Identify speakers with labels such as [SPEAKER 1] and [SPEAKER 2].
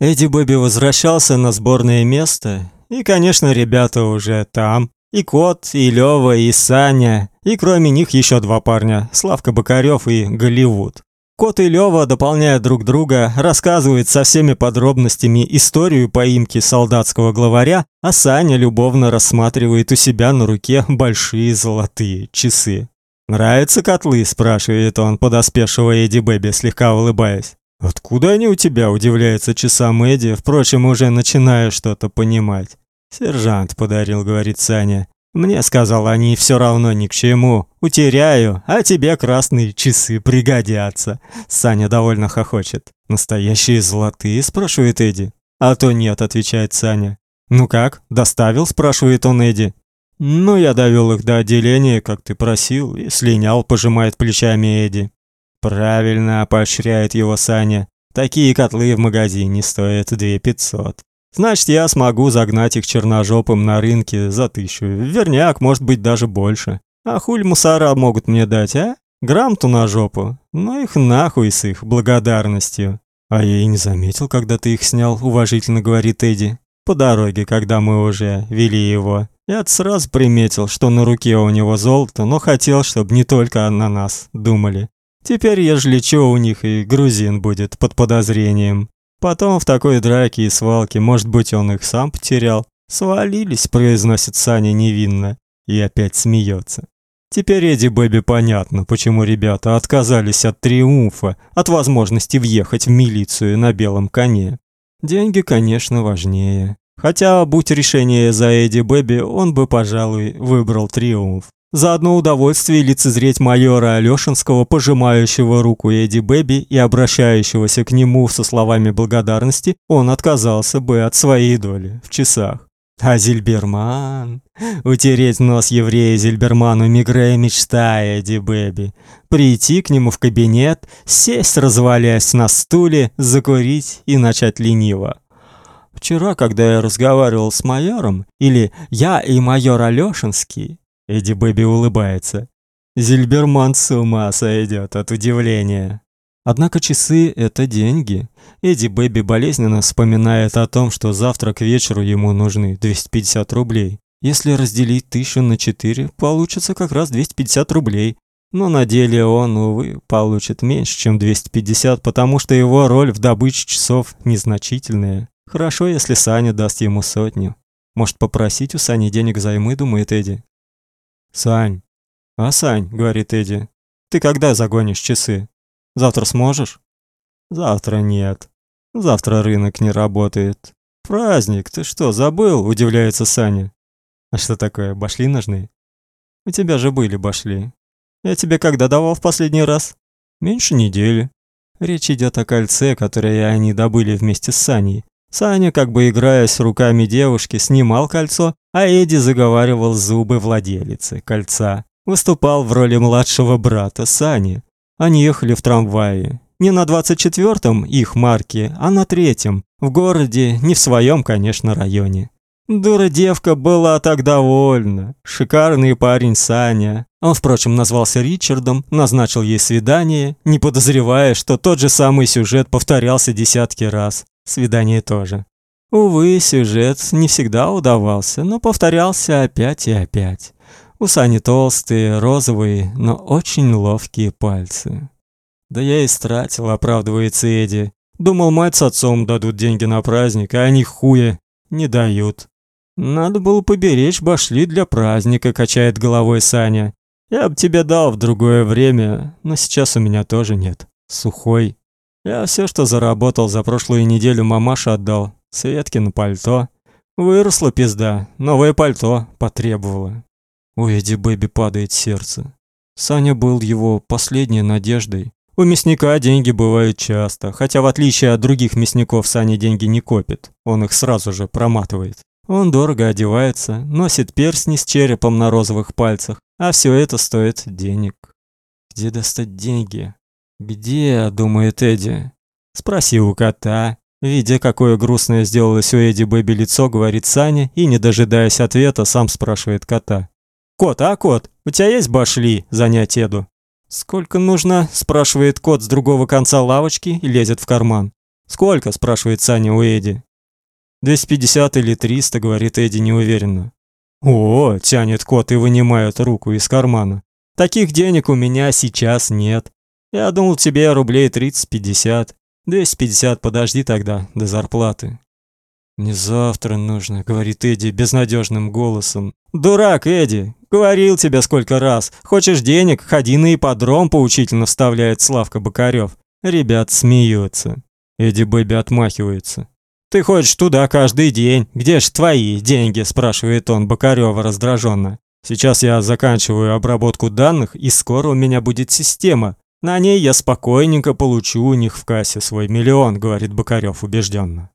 [SPEAKER 1] Эдди Бэби возвращался на сборное место, и, конечно, ребята уже там. И Кот, и Лёва, и Саня, и кроме них еще два парня, Славка Бакарёв и Голливуд. Кот и Лёва, дополняя друг друга, рассказывают со всеми подробностями историю поимки солдатского главаря, а Саня любовно рассматривает у себя на руке большие золотые часы. «Нравятся котлы?» – спрашивает он подоспевшего Эдди Бэби, слегка улыбаясь. «Откуда они у тебя?» – удивляется часам Эдди, впрочем, уже начиная что-то понимать. «Сержант подарил», — говорит Саня. «Мне, сказал, они все равно ни к чему. Утеряю, а тебе красные часы пригодятся». Саня довольно хохочет. «Настоящие золотые?» — спрашивает Эдди. «А то нет», — отвечает Саня. «Ну как, доставил?» — спрашивает он Эдди. «Ну, я довел их до отделения, как ты просил, и слинял», — пожимает плечами Эдди. «Правильно», — поощряет его Саня. «Такие котлы в магазине стоят две пятьсот». Значит, я смогу загнать их черножопым на рынке за тысячу. Верняк, может быть, даже больше. А хуль мусора могут мне дать, а? Грамм-то на жопу. Ну их нахуй с их благодарностью. А я и не заметил, когда ты их снял, уважительно говорит Эдди. По дороге, когда мы уже вели его. Я сразу приметил, что на руке у него золото, но хотел, чтобы не только на нас думали. Теперь, ежели что у них и грузин будет под подозрением. Потом в такой драке и свалке, может быть, он их сам потерял. Свалились, произносит Саня невинно и опять смеется. Теперь Эдди Бэби понятно, почему ребята отказались от триумфа, от возможности въехать в милицию на белом коне. Деньги, конечно, важнее. Хотя, будь решение за Эдди Бэби, он бы, пожалуй, выбрал триумф. Заодно удовольствие лицезреть майора Алёшинского, пожимающего руку Эдди Бэби и обращающегося к нему со словами благодарности, он отказался бы от своей доли в часах. А Зильберман... Утереть нос еврея Зильберману Мигре мечта Эдди Бэби. Прийти к нему в кабинет, сесть, развалясь на стуле, закурить и начать лениво. Вчера, когда я разговаривал с майором, или я и майор Алёшинский, Эдди Бэби улыбается. Зильберман с ума сойдет от удивления. Однако часы это деньги. Эдди Бэби болезненно вспоминает о том, что завтра к вечеру ему нужны 250 рублей. Если разделить тысячу на четыре, получится как раз 250 рублей. Но на деле он, увы, получит меньше, чем 250, потому что его роль в добыче часов незначительная. Хорошо, если Саня даст ему сотню. Может попросить у Сани денег займы, думает Эдди. Сань. А, Сань, говорит Эдди. Ты когда загонишь часы? Завтра сможешь? Завтра нет. Завтра рынок не работает. Праздник, ты что, забыл? удивляется Саня. А что такое? Башли нужны? У тебя же были башли. Я тебе когда давал в последний раз? Меньше недели. Речь идет о кольце, которое они добыли вместе с Саней. Саня, как бы играясь руками девушки, снимал кольцо, а Эдди заговаривал зубы владелицы кольца. Выступал в роли младшего брата Сани. Они ехали в трамвае. Не на 24-м их марки, а на третьем. В городе, не в своем, конечно, районе. Дура девка была так довольна. Шикарный парень Саня. Он, впрочем, назвался Ричардом, назначил ей свидание, не подозревая, что тот же самый сюжет повторялся десятки раз. Свидание тоже. Увы, сюжет не всегда удавался, но повторялся опять и опять. У Сани толстые, розовые, но очень ловкие пальцы. Да я и стратил, оправдывается Эдди. Думал, мать с отцом дадут деньги на праздник, а они хуя не дают. Надо было поберечь башли для праздника, качает головой Саня. Я бы тебе дал в другое время, но сейчас у меня тоже нет. Сухой. Я все, что заработал за прошлую неделю, мамаше отдал. Светки на пальто. Выросла пизда, новое пальто потребовала. У Эдди Бэби падает сердце. Саня был его последней надеждой. У мясника деньги бывают часто, хотя в отличие от других мясников Саня деньги не копит. Он их сразу же проматывает. Он дорого одевается, носит перстни с черепом на розовых пальцах, а все это стоит денег. Где достать деньги? «Где?» – думает Эдди. «Спроси у кота». Видя, какое грустное сделалось у Эдди Бэби лицо, говорит Саня и, не дожидаясь ответа, сам спрашивает кота. «Кот, а кот, у тебя есть башли?» – занять Эду. «Сколько нужно?» – спрашивает кот с другого конца лавочки и лезет в карман. «Сколько?» – спрашивает Саня у Эдди. «250 или 300», – говорит Эдди неуверенно. «О!» – тянет кот и вынимает руку из кармана. «Таких денег у меня сейчас нет. Я думал, тебе рублей 30-50. 250 подожди тогда, до зарплаты». «Не завтра нужно», — говорит Эдди безнадежным голосом. «Дурак, Эдди! Говорил тебе сколько раз. Хочешь денег, ходи на ипподром», — поучительно вставляет Славка Бокарев. Ребят смеются. Эдди Бэби отмахивается. «Ты ходишь туда каждый день. Где ж твои деньги?» – спрашивает он Бокарёва раздраженно. «Сейчас я заканчиваю обработку данных, и скоро у меня будет система. На ней я спокойненько получу у них в кассе свой миллион», – говорит Бокарёв убежденно.